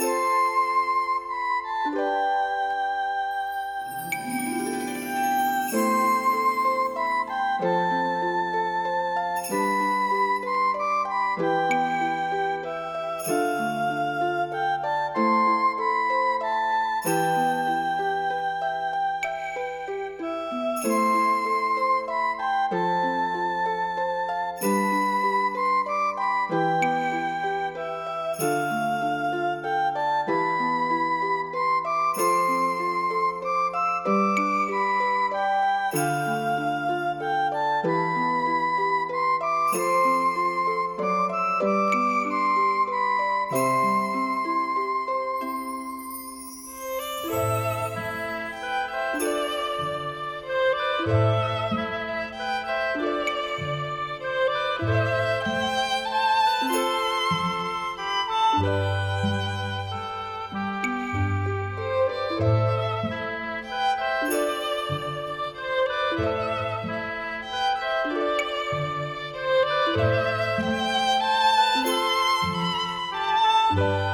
Bye. You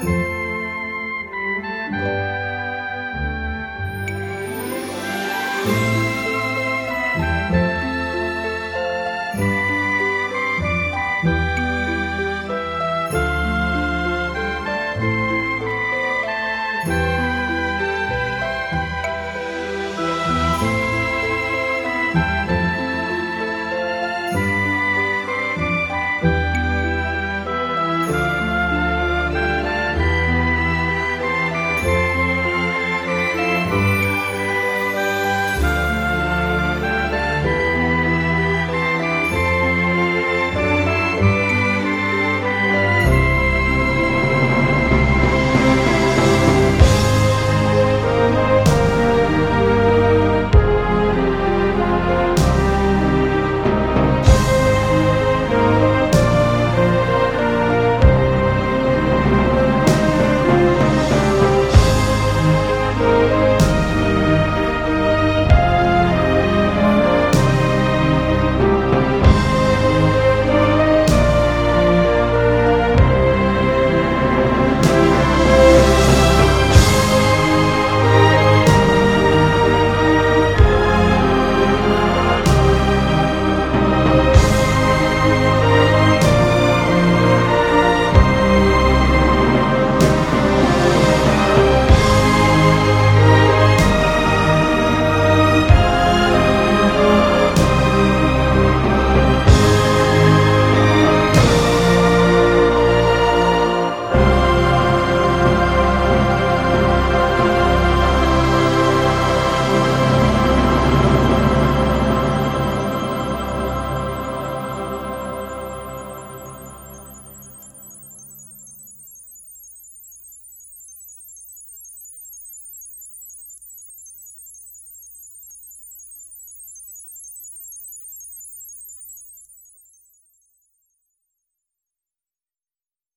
Bye.